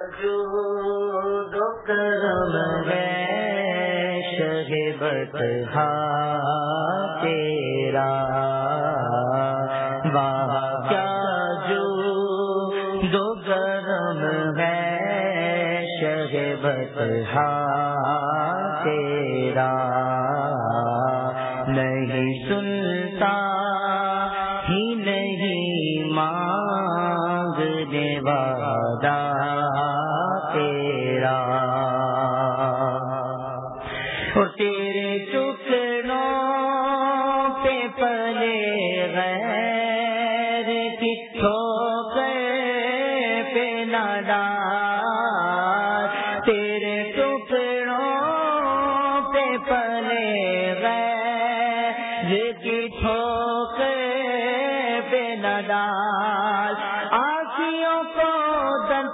جو کرم شہبت تیرا کیا جو دو کرم ہے شہبت تیرا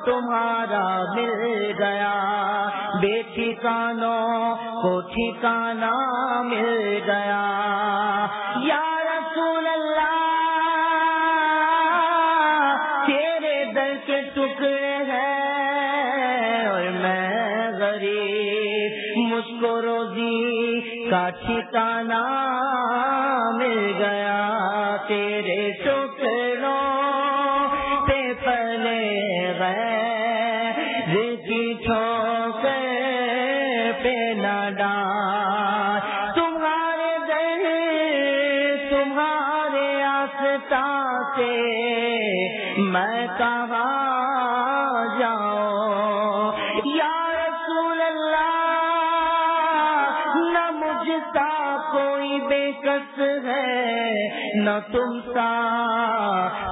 تمہارا مل گیا۔ بے ٹھکانوں کو ٹھکانا مل گیا۔ یا رسول اللہ، تیرے دل کے ٹکڑے ہیں اور میں غریب۔ مجھ کو روزی کا ٹھکانا نہ تم سا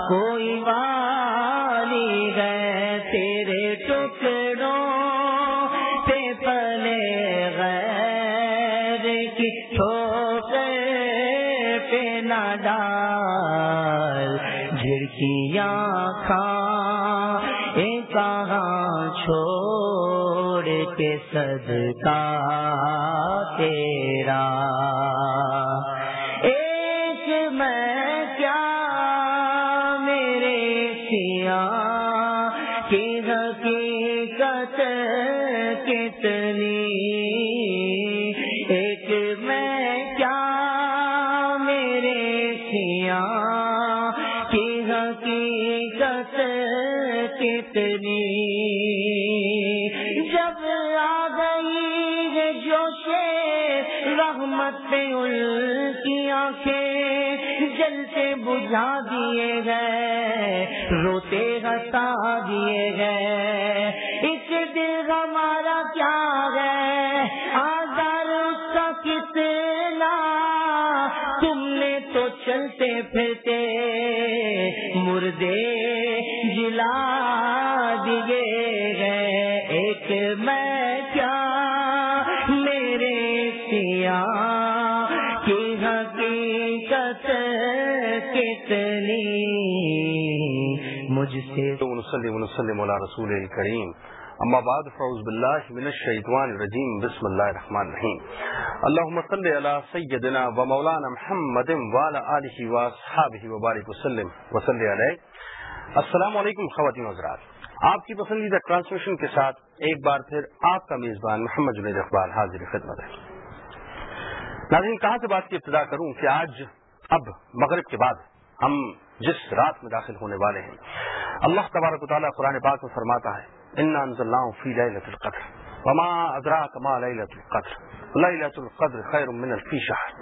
کوئی والی ہے تیرے ٹکڑوں پہ پلے غیر کی ٹھوکر پہ نہ ڈال۔ جھڑکیاں کھا کہاں چھوڑ کے صدقہ تیرا۔ پہ ان کی آنکھیں جل سے بجھا دیے گئے، روتے ہٹا دیے گئے۔ اس دل ہمارا کیا ہے؟ آزار اس کا کتنا؟ تم نے تو چلتے پھرتے، مردے سے ونسلم ونسلم على رسول الكريم اما بعد، فاعوذ بالله من الشيطان الرجيم بسم الله الرحمن الرحيم اللهم صل على سيدنا ومولانا محمد وعلى اله واصحابه وبارك وسلم وصل عليه السلام علیکم خواتین حضرات. آپ کی پسندیدہ ٹرانسمیشن کے ساتھ ایک بار پھر آپ کا میزبان محمد جنید اقبال حاضر خدمت ہے. ناظرین، کہاں سے بات کی ابتدا کروں کہ آج اب مغرب کے بعد ہم جس رات میں داخل ہونے والے ہیں اللہ تبارک و تعالیٰ قرآن پاک میں فرماتا ہے ان انزلناه في القدر وما ادراك ما ليله القدر ليله القدر خير من الف شهر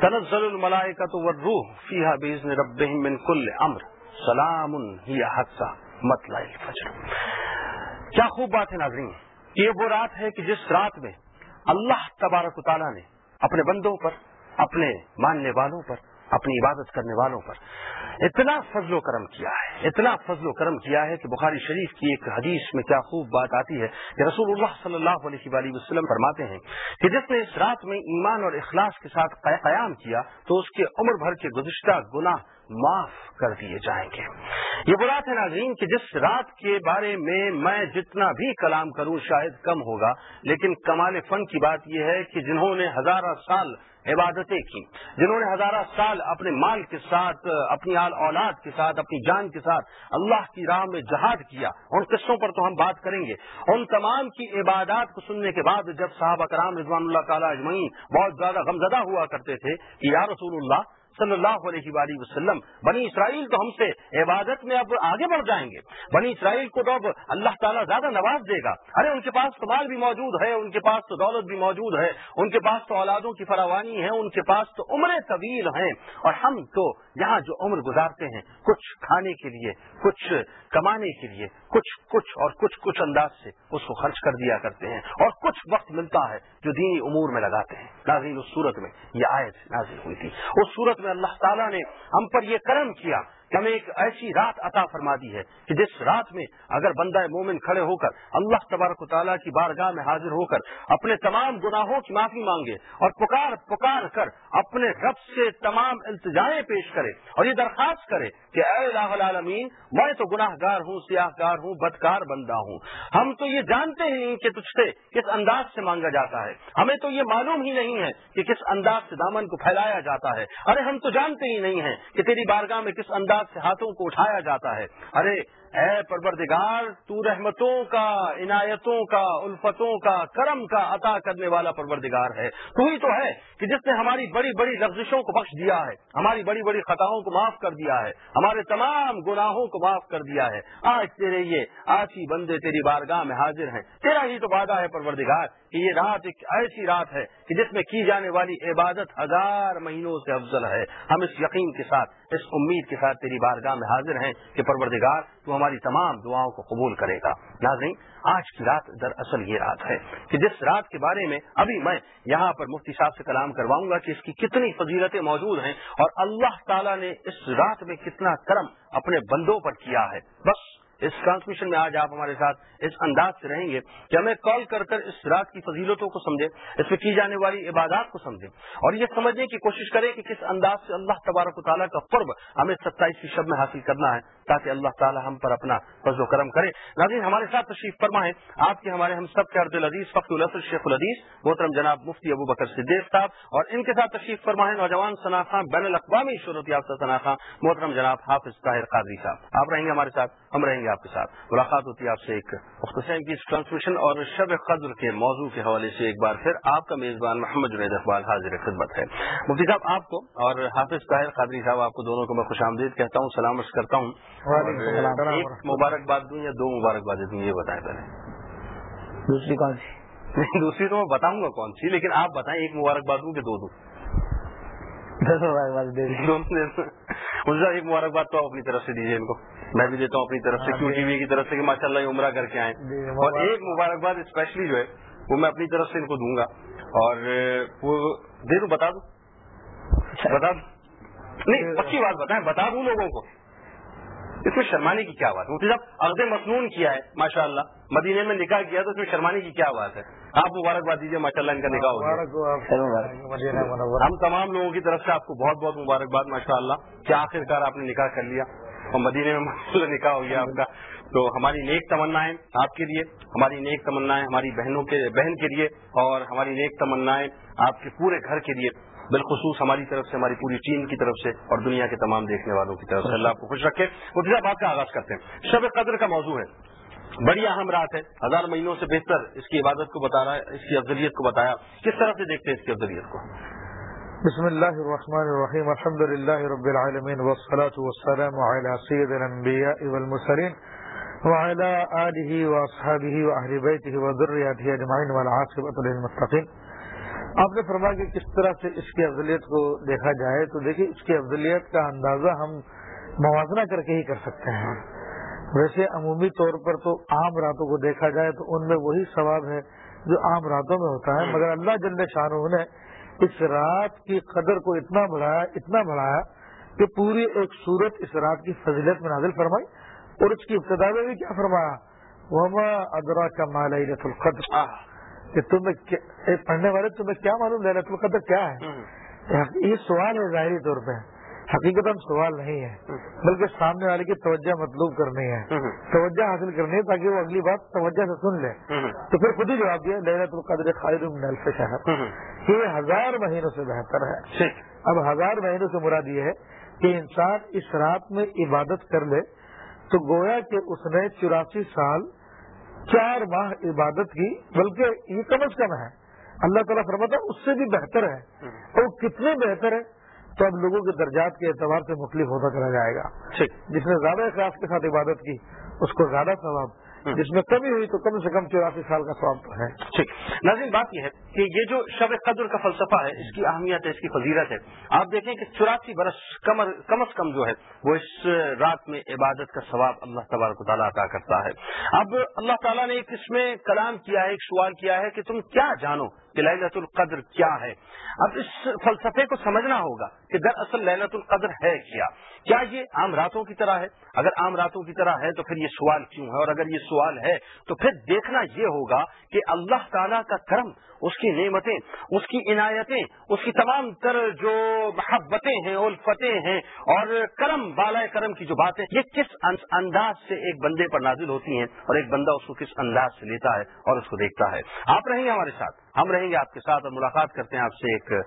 تنزل الملائكه والروح فيها باذن ربهم من كل امر سلام هي حتى مطلع الفجر کیا خوب بات ہے ناظرین، یہ وہ رات ہے کہ جس رات میں اللہ تبارک و تعالیٰ نے اپنے بندوں پر، اپنے ماننے والوں پر اپنی عبادت کرنے والوں پر۔ اتنا فضل و کرم کیا ہے، اتنا فضل و کرم کیا ہے کہ بخاری شریف کی ایک حدیث میں کیا خوب بات آتی ہے کہ رسول اللہ صلی اللہ علیہ وآلہ وسلم فرماتے ہیں کہ جس نے اس رات میں ایمان اور اخلاص کے ساتھ قیام کیا تو اس کے عمر بھر کے گزشتہ گناہ معاف کر دیے جائیں گے۔ یہ وہ ہے ناظرین کہ جس رات کے بارے میں میں جتنا بھی کلام کروں شاید کم ہوگا، لیکن کمال فن کی بات یہ ہے کہ جنہوں نے ہزارہ سال عبادتیں کی، جنہوں نے ہزارہ سال اپنے مال کے ساتھ، اپنی آل اولاد کے ساتھ، اپنی جان کے ساتھ اللہ کی راہ میں جہاد کیا۔ ان قصوں پر تو ہم بات کریں گے۔ ان تمام کی عبادات کو سننے کے بعد جب صحابہ کرام رضوان اللہ تعالیٰ اجمعین بہت زیادہ غمزدہ ہوا کرتے تھے کہ یا رسول اللہ صلی اللہ علیہ وآلہ وسلم۔ بنی اسرائیل تو ہم سے عبادت میں اب آگے بڑھ جائیں گے۔ بنی اسرائیل کو تو اب اللہ تعالیٰ زیادہ نواز دے گا۔ ارے، ان کے پاس تو مال بھی موجود ہے، ان کے پاس تو دولت بھی موجود ہے، ان کے پاس تو اولادوں کی فراوانی ہے، ان کے پاس تو عمریں طویل ہیں۔ اور ہم تو یہاں جو عمر گزارتے ہیں، کچھ کھانے کے لیے، کچھ کمانے کے لیے کچھ کچھ اور کچھ کچھ انداز سے اس کو خرچ کر دیا کرتے ہیں اور کچھ وقت ملتا ہے جو دینی امور میں لگاتے ہیں۔ ناظرین اس صورت میں، یہ آیت نازل ہوئی تھی۔ اس صورت میں اللہ تعالیٰ نے ہم پر یہ کرم کیا ہمیں ایک ایسی رات عطا فرما دی ہے کہ جس رات میں اگر بندہ مومن کھڑے ہو کر اللہ تبارک و تعالیٰ کی بارگاہ میں حاضر ہو کر اپنے تمام گناہوں کی معافی مانگے اور پکار پکار کر اپنے رب سے تمام التجائیں پیش کرے اور یہ درخواست کرے کہ اے الہ العالمین، میں تو گناہ گار ہوں سیاہ کار ہوں، بدکار بندہ ہوں۔ ہم تو یہ جانتے ہی نہیں کہ تجھ سے کس انداز سے مانگا جاتا ہے۔ ہمیں تو یہ معلوم ہی نہیں ہے کہ کس انداز سے دامن کو پھیلایا جاتا ہے۔ ارے ہم تو جانتے ہی نہیں ہیں کہ تیری بارگاہ میں کس انداز سے ہاتھوں کو اٹھایا جاتا ہے۔ ارے، اے پروردگار، تو رحمتوں کا، عنایتوں کا، الفتوں کا، کرم کا عطا کرنے والا پروردگار ہے۔ تو ہی تو ہے کہ جس نے ہماری بڑی بڑی لفزشوں کو بخش دیا ہے، ہماری بڑی بڑی خطاؤں کو معاف کر دیا ہے، ہمارے تمام گناہوں کو معاف کر دیا ہے۔ آج تیرے یہ آسی بندے تیری بارگاہ میں حاضر ہیں۔ تیرا ہی تو وعدہ ہے پروردگار۔ کہ یہ رات ایک ایسی رات ہے کہ جس میں کی جانے والی عبادت ہزار مہینوں سے افضل ہے۔ ہم اس یقین کے ساتھ، اس امید کے ساتھ تیری بارگاہ میں حاضر ہیں کہ پروردگار تو ہماری تمام دعاؤں کو قبول کرے گا۔ ناظرین، آج کی رات دراصل یہ رات ہے کہ جس رات کے بارے میں ابھی میں یہاں پر مفتی صاحب سے کلام کرواؤں گا کہ اس کی کتنی فضیلتیں موجود ہیں اور اللہ تعالیٰ نے اس رات میں کتنا کرم اپنے بندوں پر کیا ہے۔ بس اس ٹرانسمیشن میں آج آپ ہمارے ساتھ اس انداز سے رہیں گے کہ ہمیں کال کر کر اس رات کی فضیلتوں کو سمجھیں، اس میں کی جانے والی عبادات کو سمجھیں اور یہ سمجھنے کی کوشش کریں کہ کس انداز سے اللہ تبارک و تعالیٰ کا قرب ہمیں ستائیسویں شب میں حاصل کرنا ہے۔ تاکہ اللہ تعالیٰ ہم پر اپنا فضل و کرم کرے۔ ناظرین، ہمارے ساتھ تشریف فرما ہے آپ کے ہمارے ہم سب کے عرد العزیز فخر الاسر شیخ العدیز محترم جناب مفتی ابو بکر صدیق صاحب، اور ان کے ساتھ تشریف فرما ہے نوجوان خان، بین الاقوامی شہرت یافتہ خان، محترم جناب حافظ طاہر قادری صاحب۔ آپ رہیں گے ہمارے ساتھ، ہم رہیں گے آپ کے ساتھ۔ ملاقات ہوتی ہے آپ سے ایک حسین کی ٹرانسمیشن اور شب قدر کے موضوع کے حوالے سے ایک بار پھر آپ کا میزبان محمد جنید اقبال حاضر خدمت ہے۔ مفتی صاحب، آپ کو اور حافظ طاہر قادری صاحب، آپ کو دونوں کو میں خوش آمدید کہتا ہوں سلامت کرتا ہوں۔ ایک مبارکباد دوں یا دو مبارکباد دوں یہ بتائیں پہلے؟ دوسری کون سی؟ دوسری تو میں بتاؤں گا کون سی لیکن آپ بتائیں ایک مبارکباد دوں کہ دو دوں؟ ایک مبارکباد تو اپنی طرف سے دیجیے ان کو۔ میں بھی دیتا ہوں اپنی طرف سے کیو ٹی وی کی طرف سے کہ ماشاء اللہ عمرہ کر کے آئے۔ اور ایک مبارکباد اسپیشلی جو ہے وہ میں اپنی طرف سے ان کو دوں گا۔ اور وہ دے دوں بتا دوں؟ بتا دوں؟ نہیں پکی بات بتائیں بتا دوں لوگوں کو۔ اس میں شرمانے کی کیا بات ہے؟ صاحب عرض مصنون کیا ہے؟ ماشاء اللہ مدینے میں نکاح کیا تو اس میں شرمانے کی کیا بات ہے؟ آپ مبارکباد دیجیے ماشاء اللہ ان کا نکاح ہو ہم تمام لوگوں کی طرف سے آپ کو بہت بہت مبارکباد ماشاء اللہ کہ آخر کار آپ نے نکاح کر لیا؟ اور مدینے میں نکاح ہو گیا آپ کا۔ تو ہماری نیک تمنا آپ کے لیے، ہماری نیک تمنا ہماری بہنوں کے، بہن کے لیے اور ہماری نیک تمنا آپ کے پورے گھر کے لیے، بالخصوص ہماری طرف سے، ہماری پوری ٹیم کی طرف سے اور دنیا کے تمام دیکھنے والوں کی طرف سے۔ اللہ آپ کو خوش رکھے۔ وہ بات کا آغاز کرتے ہیں۔ شب قدر کا موضوع ہے۔ بڑی اہم رات ہے۔ ہزار مہینوں سے بہتر اس کی عبادت کو بتا رہا ہے، اس کی افضلیت کو بتایا۔ کس طرح سے دیکھتے ہیں اس کی افضلیت کو؟ بسم اللہ الرحمن الرحیم۔ الحمد للہ رب العالمین والصلاة والسلام على سید الانبیاء والمرسلین۔ وعلى آلہ واصحابہ واہل بیتہ وذریاتہ اجمعین والعاقبۃ للمتقین آپ نے فرمایا کہ کس طرح سے اس کی افضلیت کو دیکھا جائے، تو دیکھیے اس کی افضلیت کا اندازہ ہم موازنہ کر کے ہی کر سکتے ہیں۔ ویسے عمومی طور پر تو عام راتوں کو دیکھا جائے تو ان میں وہی ثواب ہے جو عام راتوں میں ہوتا ہے۔ مگر اللہ جل شاہ نے اس رات کی قدر کو اتنا بڑھایا اتنا بڑھایا کہ پوری ایک صورت اس رات کی فضیلت میں نازل فرمائی۔ اور اس کی ابتدا میں بھی کیا فرمایا؟ وما ادرا کا مالا القدر؟ کہ تمہیں پڑھنے والے تمہیں کیا معلوم لہرت القدر کیا ہے؟ یہ سوال ہے ظاہری طور پہ۔ حقیقت سوال نہیں ہے بلکہ سامنے والے کی توجہ مطلوب کرنی ہے۔ توجہ حاصل کرنی ہے تاکہ وہ اگلی بات توجہ سے سن لے۔ تو پھر خود ہی جواب دیا لہرت القدر خالد الف شہر۔ کہ یہ ہزار مہینوں سے بہتر ہے۔ اب ہزار مہینوں سے مراد یہ ہے کہ انسان اس رات میں عبادت کر لے تو گویا کہ اس نے چوراسی سال چار ماہ عبادت کی بلکہ یہ کم از کم ہے۔ اللہ تعالیٰ فرماتا اس سے بھی بہتر ہے۔ اور کتنے بہتر ہے تو اب لوگوں کے درجات کے اعتبار سے مختلف ہوتا چلا جائے گا۔ جس نے زیادہ اخلاص کے ساتھ عبادت کی اس کو زیادہ ثواب جس میں کمی ہوئی تو کم سے کم چوراسی سال کا ثواب تو ہے۔ ٹھیک۔ ناظرین بات یہ ہے کہ یہ جو شب قدر کا فلسفہ ہے اس کی اہمیت ہے اس کی فضیرت ہے۔ آپ دیکھیں کہ چوراسی برس کم از کم جو ہے وہ اس رات میں عبادت کا ثواب اللہ تبارک تعالیٰ عطا کرتا ہے۔ اب اللہ تعالیٰ نے ایک اس میں کلام کیا ہے ایک سوال کیا ہے کہ تم کیا جانو؟ کہ للت القدر کیا ہے؟ اب اس فلسفے کو سمجھنا ہوگا کہ دراصل للت القدر ہے کیا؟ کیا یہ عام راتوں کی طرح ہے؟ اگر عام راتوں کی طرح ہے تو پھر یہ سوال کیوں ہے؟ اور اگر یہ سوال ہے تو پھر دیکھنا یہ ہوگا کہ اللہ تعالیٰ کا کرم، اس کی نعمتیں، اس کی عنایتیں، اس کی تمام تر جو محبتیں ہیں، الفتیں ہیں، اور کرم بالا کرم کی جو باتیں، یہ کس انداز سے ایک بندے پر نازل ہوتی ہیں؟ اور ایک بندہ اس کو کس انداز سے لیتا ہے اور اس کو دیکھتا ہے؟ آپ رہیں ہمارے ساتھ۔ ہم رہیں گے آپ کے ساتھ اور ملاقات کرتے ہیں آپ سے ایک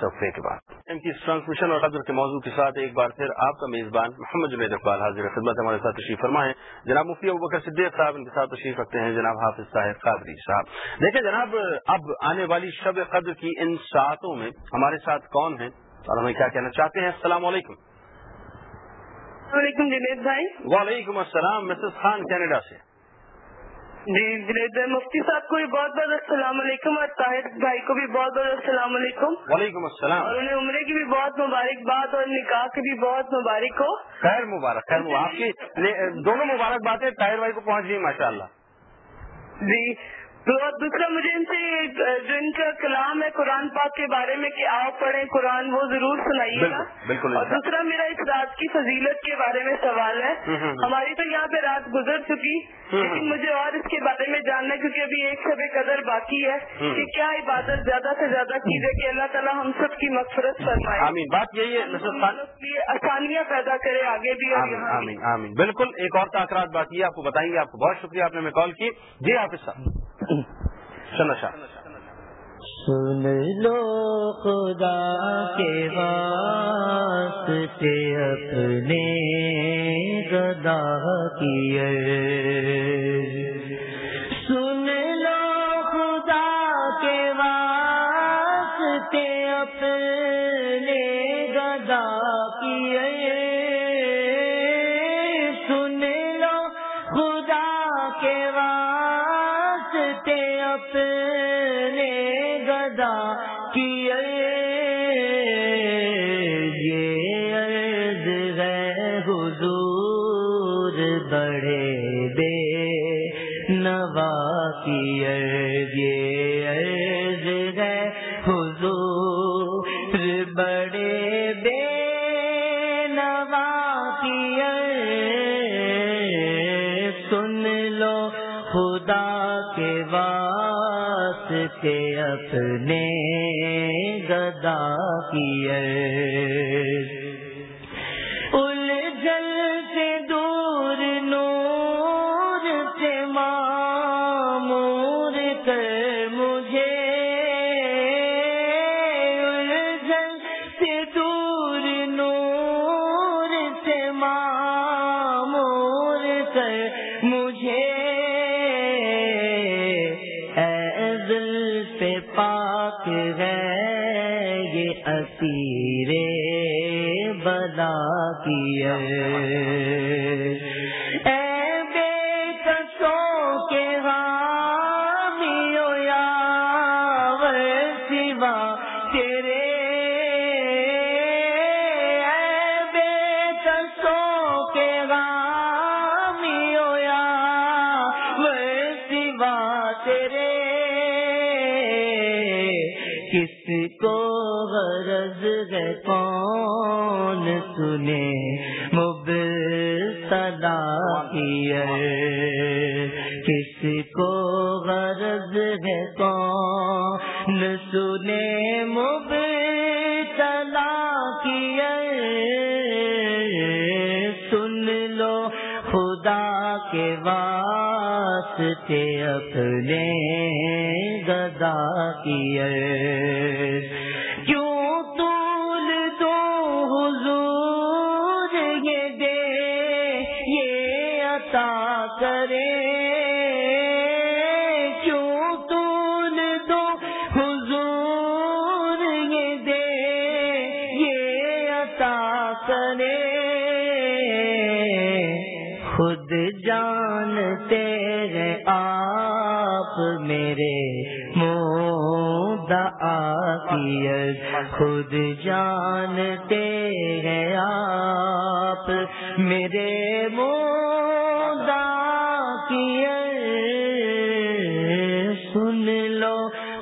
صفحے کے بعد ان کی ٹرانسمیشن اور قدر کے موضوع کے ساتھ ایک بار پھر آپ کا میزبان محمد جنید اقبال حاضر خدمت ہمارے ساتھ تشریف فرمائے۔ جناب مفتی ابو بکر صدیق صاحب ان کے ساتھ تشریف رکھتے ہیں جناب حافظ صاحب قادری صاحب۔ دیکھیں جناب اب آنے والی شب قدر کی ان ساعتوں میں ہمارے ساتھ کون ہیں؟ اور ہمیں کیا کہنا چاہتے ہیں؟ السلام علیکم۔ وعلیکم جنید بھائی۔ وعلیکم السلام مسز خان کینیڈا سے۔ جی جنید مفتی صاحب کو بھی بہت بہت السلام علیکم اور طاہر بھائی کو بھی بہت بہت السلام علیکم۔ وعلیکم السلام۔ اور انہیں عمرے کی بھی بہت مبارکباد اور نکاح کی بھی بہت مبارک ہو۔ خیر مبارک خیر مبارک۔ آپ کی دونوں مبارک باتیں طاہر بھائی کو پہنچ گئی ماشاء اللہ جی تو دوسرا مجھے ان سے جو ان کا کلام ہے قرآن پاک کے بارے میں کہ آپ پڑھیں قرآن وہ ضرور سنائیے گا۔ بالکل اور دوسرا میرا اس رات کی فضیلت کے بارے میں سوال ہے۔ ہماری تو یہاں پہ رات گزر چکی لیکن مجھے اور اس کے بارے میں جاننا ہے کیونکہ ابھی ایک سب قدر باقی ہے کہ کیا عبادت زیادہ سے زیادہ کی جائے کہ اللہ تعالیٰ ہم سب کی مغفرت فرمائے۔ آمین۔ بات یہی ہے آسانیاں پیدا کرے آگے بھی اور آمین آمین بالکل ایک اور تاثرات باقی ہے آپ کو بتائیں گے۔ آپ کو بہت شکریہ آپ نے ہمیں کال کی۔ جی آپ سن لو خدا کے واسطے اپنے گدا کی واسطے اپنے گدا کی تیرے۔ کس کو غرض ہے کون سنے؟ مبتلا کی کس کو غرض ہے کون سنے؟ مب واسطے اپنے گدا کی خود جانتے ہیں آپ میرے کی خود جانتے ہیں آپ میرے کی سن لو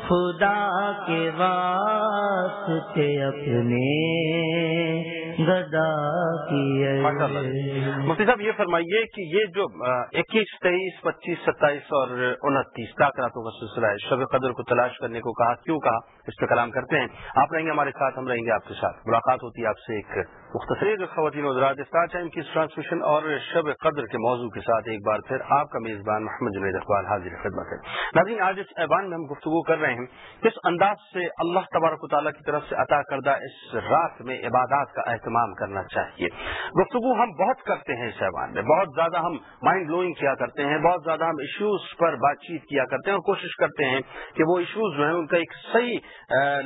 خدا کے واسطے اپنے گدا مفتی صاحب، یہ فرمائیے کہ یہ جو اکیس تیئیس پچیس، ستائیس اور انتیس تاکراتوں کا سلسلہ ہے۔ شب قدر کو تلاش کرنے کو کہا، کیوں کہا؟ اس پہ کلام کرتے ہیں۔ آپ رہیں گے ہمارے ساتھ، ہم رہیں گے آپ کے ساتھ۔ ملاقات ہوتی ہے آپ سے ایک مختصر خواتین وزرات اسٹار ٹائم کی ٹرانسمیشن اور شب قدر کے موضوع کے ساتھ ایک بار پھر آپ کا میزبان محمد جنید اقبال حاضر خدمت ہے ناظرین، آج اس ایوان میں ہم گفتگو کر رہے ہیں۔ کس انداز سے اللہ تبارک و تعالیٰ کی طرف سے عطا کردہ اس رات میں عبادات کا اہتمام کرنا چاہیے۔ گفتگو ہم بہت کرتے ہیں اس میں۔ بہت زیادہ ہم مائنڈ بلوئنگ کیا کرتے ہیں، بہت زیادہ ہم ایشوز پر بات چیت کیا کرتے ہیں اور کوشش کرتے ہیں کہ وہ ایشوز جو ہیں ان کا ایک صحیح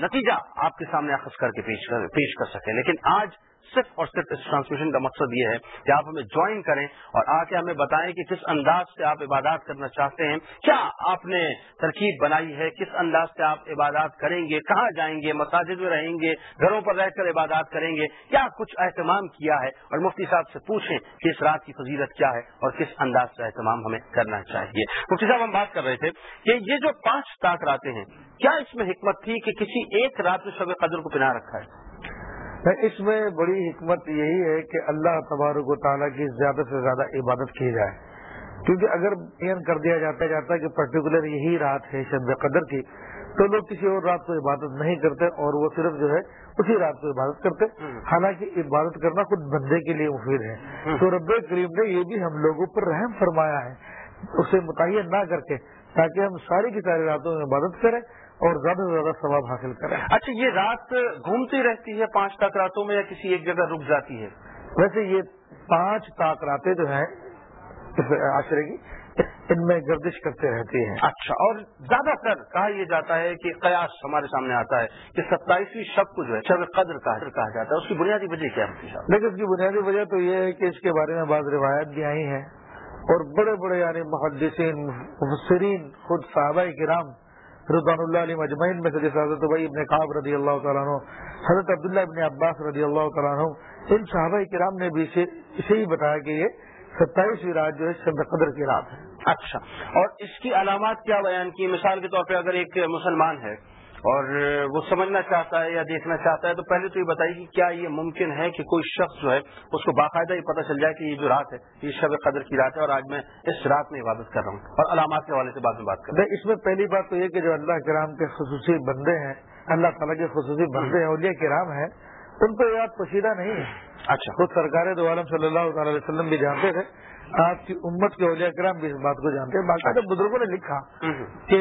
نتیجہ آپ کے سامنے اخذ کر کے پیش کر سکیں۔ لیکن آج صرف اور صرف اس ٹرانسمیشن کا مقصد یہ ہے کہ آپ ہمیں جوائن کریں اور آ کے ہمیں بتائیں کہ کس انداز سے آپ عبادات کرنا چاہتے ہیں، کیا آپ نے ترکیب بنائی ہے، کس انداز سے آپ عبادات کریں گے، کہاں جائیں گے، مساجد میں رہیں گے، گھروں پر رہ کر عبادات کریں گے، کیا کچھ اہتمام کیا ہے؟ اور مفتی صاحب سے پوچھیں کہ اس رات کی فضیلت کیا ہے اور کس انداز سے اہتمام ہمیں کرنا چاہیے۔ مفتی صاحب، ہم بات کر رہے تھے کہ یہ جو پانچ تاک راتیں ہیں، کیا اس میں حکمت تھی کہ کسی ایک رات میں شب قدر کو پنا رکھا ہے؟ اس میں بڑی حکمت یہی ہے کہ اللہ تبارک و تعالیٰ کی زیادہ سے زیادہ عبادت کی جائے۔ کیونکہ اگر بیان کر دیا جاتا جاتا ہے کہ پرٹیکولر یہی رات ہے شب قدر کی، تو لوگ کسی اور رات کو عبادت نہیں کرتے اور وہ صرف جو ہے اسی رات کو عبادت کرتے۔ حالانکہ عبادت کرنا خود بندے کے لیے مفید ہے۔ تو رب کریم نے یہ بھی ہم لوگوں پر رحم فرمایا ہے۔ اسے متعین نہ کر کے تاکہ ہم ساری کی ساری راتوں میں عبادت کریں۔ اور زیادہ سے زیادہ ثواب حاصل کریں۔ اچھا یہ رات گھومتی رہتی ہے پانچ تاک راتوں میں یا کسی ایک جگہ رک جاتی ہے؟ ویسے یہ پانچ تاک راتیں جو ہیں آشرے کی ان میں گردش کرتے رہتی ہیں۔ اچھا اور زیادہ تر کہا یہ جاتا ہے کہ قیاس ہمارے سامنے آتا ہے کہ ستائیسویں شب کو جو ہے شب قدر کہا جاتا ہے اس کی بنیادی وجہ کیا ہے؟ لیکن اس کی بنیادی وجہ تو یہ ہے کہ اس کے بارے میں بعض روایت بھی آئی ہیں اور بڑے بڑے یعنی محدثین مفسرین خود صحابہ کرام رضوان اللہ علیہ مجمعین میں سے جیسے حضرت بھائی ابن قاب رضی اللہ تعالیٰ عنہ، حضرت عبداللہ ابن عباس رضی اللہ تعالیٰ عنہ، ان صحابہ کرام نے بھی اسے ہی بتایا کہ یہ ستائیسویں رات جو ہے شب قدر کی رات ہے۔ اچھا۔ اور اس کی علامات کیا بیان کی؟ مثال کے طور پہ اگر ایک مسلمان ہے اور وہ سمجھنا چاہتا ہے یا دیکھنا چاہتا ہے تو پہلے تو یہ بتائیے کہ کیا یہ ممکن ہے کہ کوئی شخص جو ہے اس کو باقاعدہ یہ پتہ چل جائے کہ یہ جو رات ہے، یہ شب قدر کی رات ہے اور آج میں اس رات میں عبادت کر رہا ہوں۔ اور علامات کے حوالے سے بعد میں بات کر رہا ہوں اس میں پہلی بات تو یہ کہ جو اللہ کرام کے خصوصی بندے ہیں، اللہ تعالیٰ کے خصوصی بندے ہیں، اولیاء کرام ہیں ان کو یاد پوشیدہ نہیں ہے۔ اچھا۔ خود سرکار دو عالم صلی اللہ تعالی علیہ وسلم بھی جانتے تھے۔ آپ کی امت کے اولیاء کرام بھی اس بات کو جانتے ہیں باقاعدہ بزرگوں نے لکھا کہ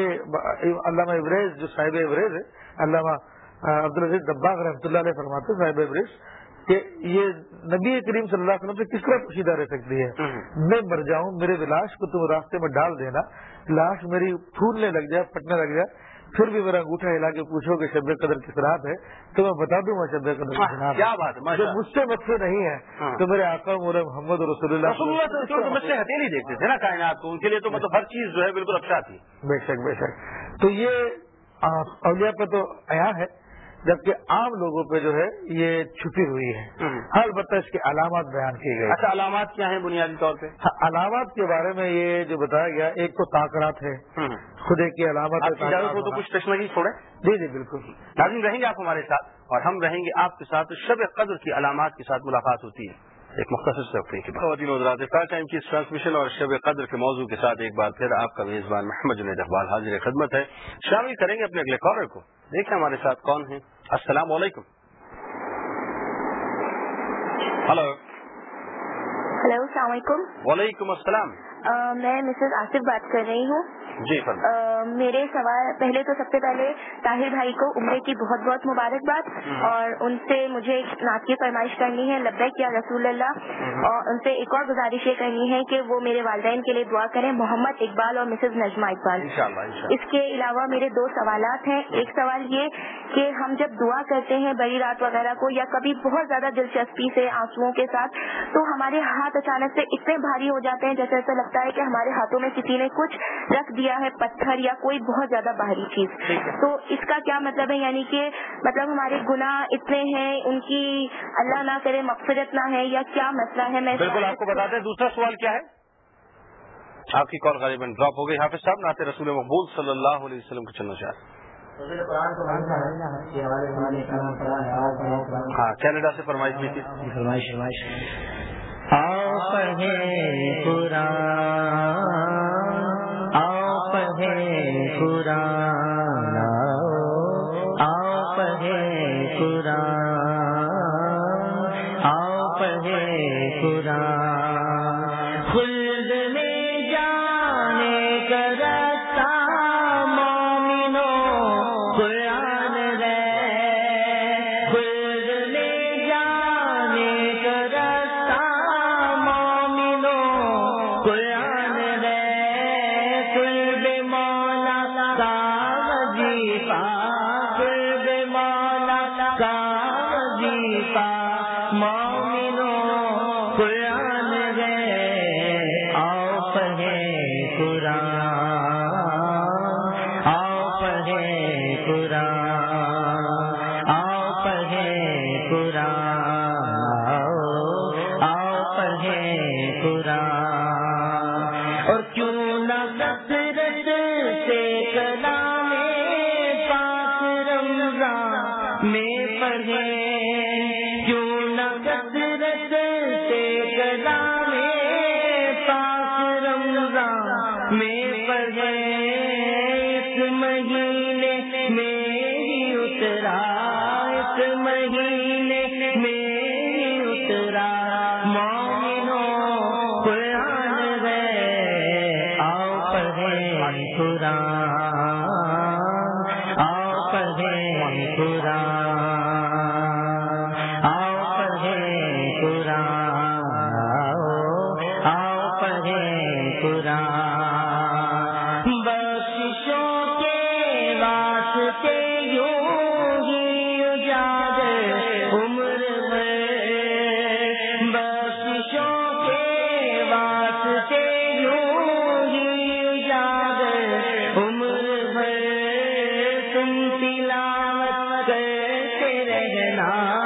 علامہ ابریز جو صاحب ابریز ہے علامہ عبدالعزیز دباغ رحمۃ اللہ علیہ فرماتے صاحب ابریز کہ یہ نبی کریم صلی اللہ علیہ وسلم سے کس طرح پوشیدہ رہ سکتی ہے؟ میں مر جاؤں میرے لاش کو تم راستے میں ڈال دینا لاش میری پھولنے لگ جائے پھٹنے لگ جائے پھر بھی میرا انگوٹھا ہلا کے پوچھو کہ شب قدر کس رات ہے تو میں بتا دوں گا شب قدر کس رات کیا بات ہے مجھ سے سے نہیں ہے تو میرے آقا مور محمد رسول اللہ مجھ سے ہتھیلی دیکھتے تھے نا کائنات کو ان کے لیے تو مطلب ہر چیز جو ہے بالکل اچھا تھی۔ بے شک بے شک۔ تو یہ اولیاء پہ تو آیا ہے جبکہ عام لوگوں پہ جو ہے یہ چھپی ہوئی ہے۔ البتہ اس کے علامات بیان کی گئی اچھا علامات کیا ہیں بنیادی طور پہ؟ علامات کے بارے میں یہ جو بتایا گیا ایک تو تاکرات ہے۔ خدے کی علامت کو تو کچھ ٹیکنالوجی چھوڑے جی جی بالکل۔ لازم رہیں گے آپ ہمارے ساتھ؟ اور ہم رہیں گے آپ کے ساتھ شب قدر کی علامات کے ساتھ ملاقات ہوتی ہے۔ ایک مختصر خواتین حضرات ٹائم کی ٹرانسمیشن اور شب قدر کے موضوع کے ساتھ ایک بار پھر آپ کا میزبان محمد جنید اقبال حاضر خدمت ہے۔ شامل کریں گے اپنے اگلے کالر کو۔ دیکھیں ہمارے ساتھ کون ہیں۔ السلام علیکم۔ ہلو ہلو السلام علیکم۔ وعلیکم السلام۔ میں مسز آصف بات کر رہی ہوں۔ جی میرے سوال پہلے تو سب سے پہلے طاہر بھائی کو عمرے کی بہت بہت مبارکباد اور ان سے مجھے نعت کی فرمائش کرنی ہے لبیک یا رسول اللہ۔ اور ان سے ایک اور گزارش یہ کرنی ہے کہ وہ میرے والدین کے لیے دعا کریں محمد اقبال اور مسز نجمہ اقبال۔ اس کے علاوہ میرے دو سوالات ہیں۔ ایک سوال یہ کہ ہم جب دعا کرتے ہیں بڑی رات وغیرہ کو یا کبھی بہت زیادہ دلچسپی سے آنسو کے ساتھ تو ہمارے ہاتھ اچانک سے اتنے بھاری ہو جاتے ہیں جیسے ایسا لگتا ہے کہ ہمارے ہاتھوں میں کسی نے کچھ رکھ دیا ہے پتھر یا کوئی بہت زیادہ باہری چیز۔ تو اس کا کیا مطلب ہے؟ یعنی کہ مطلب ہمارے گناہ اتنے ہیں ان کی اللہ نہ کرے مغفرت نہ ہے یا کیا مسئلہ ہے؟ میں بالکل آپ کو بتا دیں دوسرا سوال کیا ہے؟ آپ کی کال غالباً ڈراپ ہو گئی۔ حافظ صاحب ناتے رسول مقبول صلی اللہ علیہ وسلم کو چلنا چاہ ہاں کینیڈا سے فرمائش بھی تھی۔ فرمائش فرمائش۔ آؤ پڑھیں قرآن آؤ پڑھیں قرآن آؤ پڑھیں قرآن آؤ قرآن۔ میں رہنا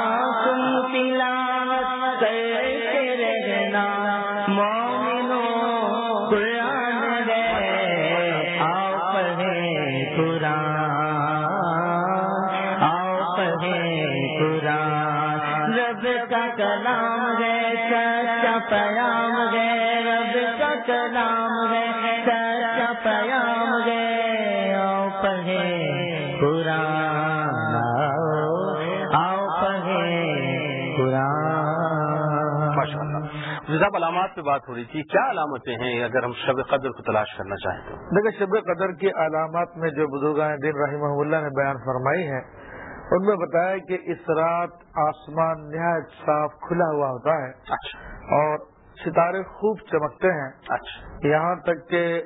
پہ بات ہو رہی تھی کیا علامتیں ہیں اگر ہم شب قدر کو تلاش کرنا چاہیں تو؟ دیکھیں شب قدر کی علامات میں جو بزرگان دین رحمہ اللہ نے بیان فرمائی ہے ان میں بتایا کہ اس رات آسمان نہایت صاف کھلا ہوا ہوتا ہے اچھا۔ اور ستارے خوب چمکتے ہیں۔ اچھا۔ یہاں تک کہ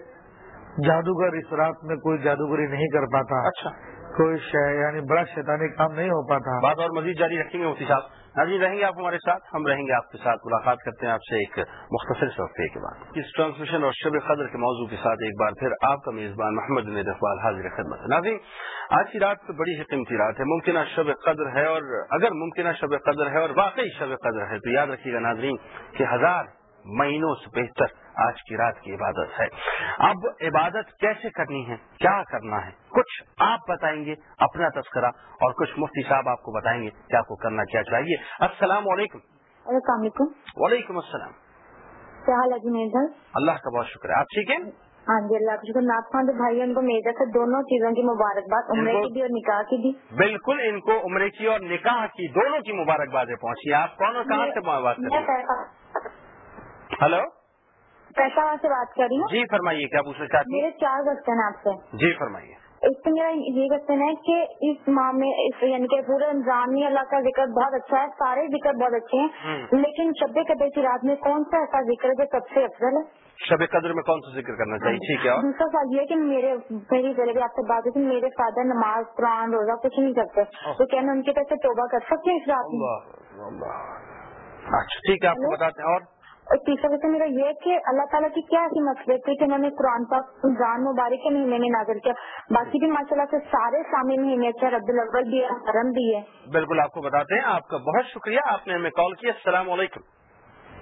جادوگر اس رات میں کوئی جادوگری نہیں کر پاتا۔ اچھا۔ کوئی یعنی بڑا شیطانی کام نہیں ہو پاتا۔ بات اور مزید جاری رکھیں گے مفتی صاحب۔ ناظرین رہیں گے آپ ہمارے ساتھ؟ ہم رہیں گے آپ کے ساتھ۔ ملاقات کرتے ہیں آپ سے ایک مختصر سے کے بعد۔ اس ٹرانسمیشن اور شب قدر کے موضوع کے ساتھ ایک بار پھر آپ کا میزبان محمد نید اقبال حاضر خدمت۔ ہے ناظرین، آج کی رات بڑی ہی قیمتی رات ہے۔ ممکنہ شب قدر ہے اور اگر ممکنہ شب قدر ہے اور واقعی شب قدر ہے تو یاد رکھیے گا ناظرین کہ ہزار مہینوں سے بہتر آج کی رات کی عبادت ہے۔ اب عبادت کیسے کرنی ہے؟ کیا کرنا ہے؟ کچھ آپ بتائیں گے اپنا تذکرہ اور کچھ مفتی صاحب آپ کو بتائیں گے آپ کو کرنا کیا چاہیے۔ السلام علیکم۔ السلام علیکم۔ وعلیکم السلام۔ کیا حال ہے جی اللہ کا بہت شکر ہے۔ آپ ٹھیک ہیں؟ ہاں جی اللہ کا شکر۔ ناپ خان بھائی ان کو میرے سے دونوں چیزوں کی مبارکباد عمرے کی بھی اور نکاح کی بھی۔ بالکل ان کو عمرے کی اور نکاح کی دونوں کی مبارکبادیں پہنچی۔ آپ کون اور کہاں سے ہلو؟ پیشاور سے بات کر رہی ہوں؟ جی فرمائیے کیا پوچھنا چاہتی میرے چار کوشچن آپ سے۔ ہیں جی فرمائیے۔ ایک تو میرا یہ کوشچن ہے کہ اس ماہ میں اس یعنی کہ پورے رمضان میں اللہ کا ذکر بہت اچھا ہے سارے ذکر بہت اچھے ہیں لیکن شب قدر کی رات میں کون سا ایسا ذکر ہے جو سب سے افضل ہے؟ شب قدر میں کون سا ذکر کرنا چاہیے؟ ٹھیک ہے۔ اور دوسرا سوال یہ ہے کہ میرے پہلی پہلے بھی آپ سے بات ہوئی میرے فادر نماز قرآن روزہ کچھ نہیں کرتے تو کیا میں ان کی طرف سے توبہ کر سکتی ہوں اس رات میں؟ اچھا ٹھیک ہے آپ کو بتاتے ہیں اور؟ اور تیسرا کوشچن میرا یہ کہ اللہ تعالیٰ کی کیا ایسی مقصد تھی کہ انہوں نے قرآن پاک رمضان مبارک کے مہینے میں نازل کیا۔ باقی بھی ماشاء اللہ سے سارے سامنے مہینے اچھا رب الاول بھی ہے حرم بھی ہے۔ بالکل آپ کو بتاتے ہیں آپ کا بہت شکریہ آپ نے ہمیں کال کیا السلام علیکم۔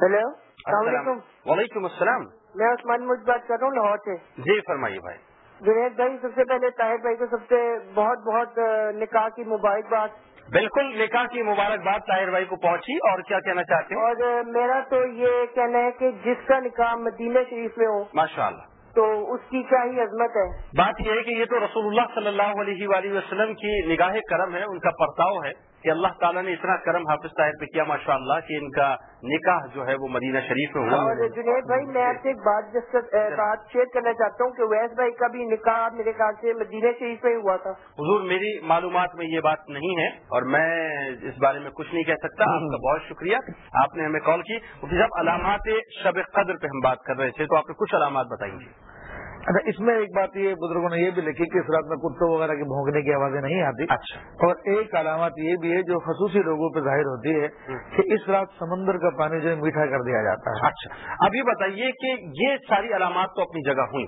ہیلو السلام علیکم۔ وعلیکم السلام۔ میں عثمان مجھ بات کر رہا ہوں لاہور سے۔ جی فرمائیے بھائی۔ جنید بھائی سب سے پہلے طاہر بھائی کو سب سے بہت بہت نکاح کی مبارکباد۔ بالکل نکاح کی مبارکباد طاہر بھائی کو پہنچی اور کیا کہنا چاہتے ہیں؟ اور میرا تو یہ کہنا ہے کہ جس کا نکاح مدینہ شریف میں ہو ماشاء اللہ تو اس کی کیا ہی عظمت ہے؟ بات یہ ہے کہ یہ تو رسول اللہ صلی اللہ علیہ وآلہ وسلم کی نگاہ کرم ہے ان کا پرتاؤ ہے۔ کہ اللہ تعالیٰ نے اتنا کرم حافظ طاہر پہ کیا ماشاء اللہ کہ ان کا نکاح جو ہے وہ مدینہ شریف میں اور ہوا جنید بھائی میں آپ سے ایک بات بات شیئر کرنا چاہتا ہوں کہ ویس بھائی کا بھی نکاح میرے خیال سے مدینہ شریف میں ہوا تھا۔ حضور میری معلومات میں یہ بات نہیں ہے اور میں اس بارے میں کچھ نہیں کہہ سکتا۔ آپ کا بہت شکریہ۔ آپ نے ہمیں کال کی۔ صاحب علامات شب قدر پہ ہم بات کر رہے تھے تو آپ نے کچھ علامات بتائیں گے۔ اچھا اس میں ایک بات یہ بزرگوں نے یہ بھی لکھی کہ اس رات میں کتوں وغیرہ کی بھونکنے کی آوازیں نہیں آتی۔ اچھا۔ اور ایک علامت یہ بھی ہے جو خصوصی لوگوں پہ ظاہر ہوتی ہے کہ اس رات سمندر کا پانی جو ہے میٹھا کر دیا جاتا ہے۔ اچھا۔ اب یہ بتائیے کہ یہ ساری علامات تو اپنی جگہ ہوئی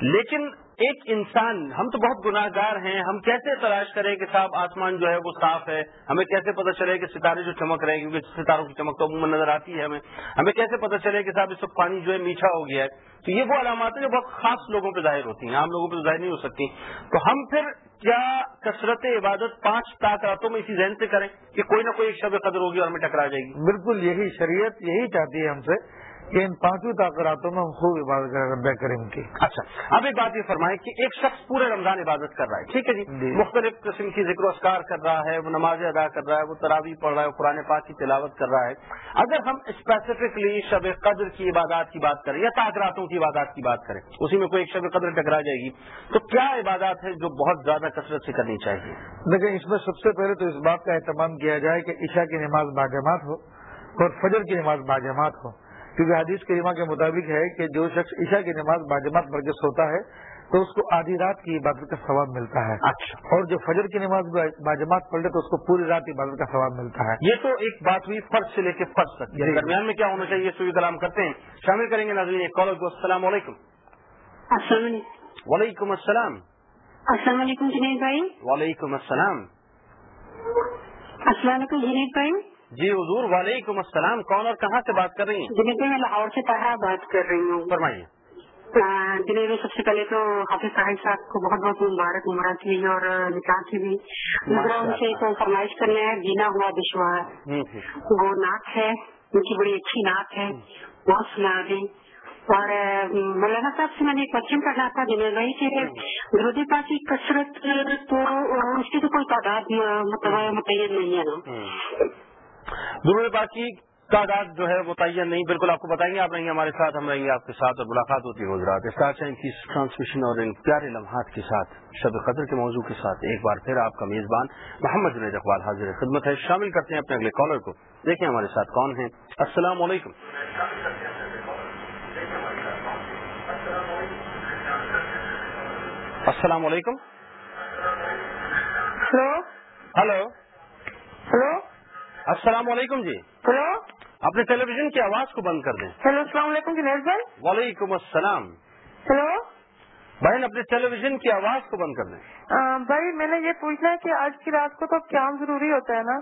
لیکن ایک انسان، ہم تو بہت گناہ گار ہیں، ہم کیسے تلاش کریں کہ صاحب آسمان جو ہے وہ صاف ہے؟ ہمیں کیسے پتہ چلے کہ ستارے جو چمک رہے ہیں؟ کیونکہ ستاروں کی چمک تو عموماً نظر آتی ہے ہمیں۔ ہمیں کیسے پتہ چلے کہ صاحب اس وقت پانی جو ہے میٹھا ہو گیا ہے؟ تو یہ وہ علامات ہیں جو بہت خاص لوگوں پہ ظاہر ہوتی ہیں، عام لوگوں پہ ظاہر نہیں ہو سکتی۔ تو ہم پھر کیا کثرت عبادت پانچ راتوں میں اسی ذہن سے کریں کہ کوئی نہ کوئی ایک شب قدر ہوگی اور ہمیں ٹکرا جائے گی؟ بالکل، یہی شریعت یہی چاہتی ہے ہم سے کہ ان پانچویں طاقراتوں میں ہم خوب عبادت کریں ان کی۔ اچھا اب ایک بات یہ فرمائیں کہ ایک شخص پورے رمضان عبادت کر رہا ہے ٹھیک ہے جی؟ جی۔ مختلف قسم کی ذکر و اسکار کر رہا ہے وہ نمازیں ادا کر رہا ہے وہ تراوی پڑھ رہا ہے قرآن پاک کی تلاوت کر رہا ہے۔ اگر ہم اسپیسیفکلی شب قدر کی عبادات کی بات کریں یا طاقراتوں کی عبادات کی بات کریں اسی میں کوئی ایک شب قدر ٹکرا جائے گی تو کیا عبادات ہے جو بہت زیادہ کثرت سے کرنی چاہیے؟ لیکن اس میں سب سے پہلے تو اس بات کا اہتمام کیا جائے کہ عشاء کی نماز باجماعت ہو اور فجر کی نماز باجماعت ہو۔ کیونکہ حدیث کریمہ کے مطابق ہے کہ جو شخص عشاء کی نماز باجماعت پڑھ کے سوتا ہے تو اس کو آدھی رات کی عبادت کا ثواب ملتا ہے۔ اچھا۔ اور جو فجر کی نماز باجماعت پڑھ لے تو اس کو پوری رات عبادت کا ثواب ملتا ہے۔ یہ تو ایک بات ہوئی فرض سے لے کے فرض تک۔ جی۔ درمیان میں کیا ہونا چاہیے سوئی کلام کرتے ہیں۔ شامل کریں گے ناظرین ایک کال کو السلام علیکم۔ السلام علیکم۔ وعلیکم السلام۔ السلام علیکم جنید بھائی۔ وعلیکم السلام۔ السلام علیکم جنید بھائی۔ جی حضور وعلیکم السلام کون اور کہاں سے بات کر رہی ہیں؟ بھائی میں لاہور سے طاہرہ بات کر رہی ہوں۔ فرمائیے۔ بھائی سب سے پہلے تو حافظ صاحب صاحب کو بہت بہت مبارک عمرہ کی اور نکاح کی بھی دوسرا ان سے ایک فرمائش کرنا ہے جینا ہوا دشوار۔ وہ نعت ہے ان کی بڑی اچھی نعت ہے بہت سنا دی اور مولانا صاحب سے میں نے کوشچن کرنا تھا جنید بھائی کہ درود پاک کی کثرت تو اس کی تو کوئی تعداد متع- متعین نہیں ہے نا۔ درود پاک کی تعداد جو ہے متعین نہیں بالکل آپ کو بتائیں گے آپ رہیں گے ہمارے ساتھ ہم رہیں گے آپ کے ساتھ اور ملاقات ہوتی ہے گجرات اسٹار چین کی ٹرانسمیشن اور ان پیارے لمحات کے ساتھ شب قدر کے موضوع کے ساتھ ایک بار پھر آپ کا میزبان محمد جنید اقبال حاضر خدمت ہے. شامل کرتے ہیں اپنے اگلے کالر کو. دیکھیں ہمارے ساتھ کون ہیں. السلام علیکم. السلام علیکم. ہلو ہلو السلام علیکم جی۔ ہلو۔ اپنے ٹیلی ویژن کی آواز کو بند کر دیں۔ ہلو السلام علیکم جنید بھائی۔ وعلیکم السلام۔ ہلو۔ بہن اپنے ٹیلی ویژن کی آواز کو بند کر دیں۔ بھائی میں نے یہ پوچھنا ہے کہ آج کی رات کو تو قیام ضروری ہوتا ہے نا؟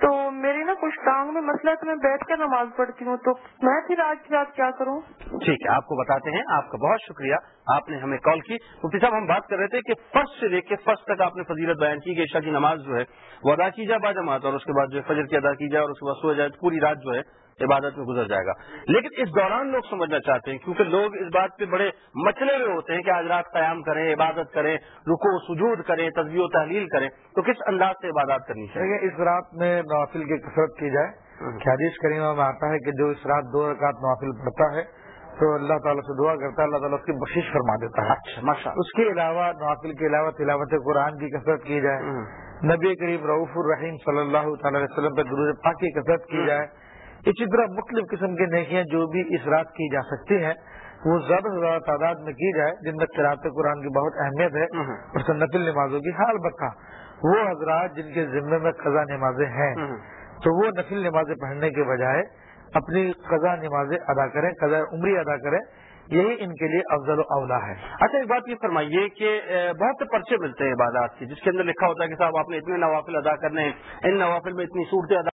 تو میری نا کچھ ٹانگ میں مسئلہ ہے تو میں بیٹھ کر نماز پڑھتی ہوں، تو میں پھر آج کی رات کیا کروں؟ ٹھیک ہے، آپ کو بتاتے ہیں، آپ کا بہت شکریہ، آپ نے ہمیں کال کی۔ مفتی صاحب، ہم بات کر رہے تھے کہ فرسٹ سے لے کے فرسٹ تک آپ نے فضیلت بیان کی کہ عشاء کی نماز جو ہے وہ ادا کی جائے باجماعت اور اس کے بعد جو ہے فجر کی ادا کی جائے اور اس کے بعد سو جائے، پوری رات جو ہے عبادت میں گزر جائے گا۔ لیکن اس دوران لوگ سمجھنا چاہتے ہیں کیونکہ لوگ اس بات پہ بڑے مچلے ہوئے ہوتے ہیں کہ آج رات قیام کریں عبادت کریں رکو سجود کریں تصویر و تحلیل کریں تو کس انداز سے عبادات کرنی چاہیے؟ اس رات میں نوافل کی کثرت کی جائے۔ کہ حدیث کریمہ میں آتا ہے کہ جو اس رات دو رکعت نوافل پڑھتا ہے تو اللہ تعالیٰ سے دعا کرتا ہے اللہ تعالیٰ اس کی بخش فرما دیتا ہے۔ اچھا اس کے علاوہ نوافل کے علاوہ تلاوت قرآن کی کثرت کی جائے۔ نبی کریم رعف الرحیم صلی اللہ تعالی وسلم پہ درود پاک کی کثرت کی جائے۔ اسی طرح مختلف قسم کی نیکیاں جو بھی اس رات کی جا سکتی ہیں وہ زیادہ سے زیادہ تعداد میں کی جائے جن میں قرآت قرآن کی بہت اہمیت ہے اور سے نفل نمازوں کی حال بتا وہ حضرات جن کے ذمے میں قضا نمازیں ہیں تو وہ نفل نمازیں پڑھنے کے بجائے اپنی قضا نمازیں ادا کریں قضا عمری ادا کریں یہی ان کے لیے افضل و اولا ہے۔ اچھا ایک بات یہ فرمائیے کہ بہت سے پرچے ملتے ہیں عبادات کے جس کے اندر لکھا ہوتا ہے کہ صاحب آپ نے اتنے نوافل ادا کرنے ہیں ان نوافل میں اتنی صورتیں ادا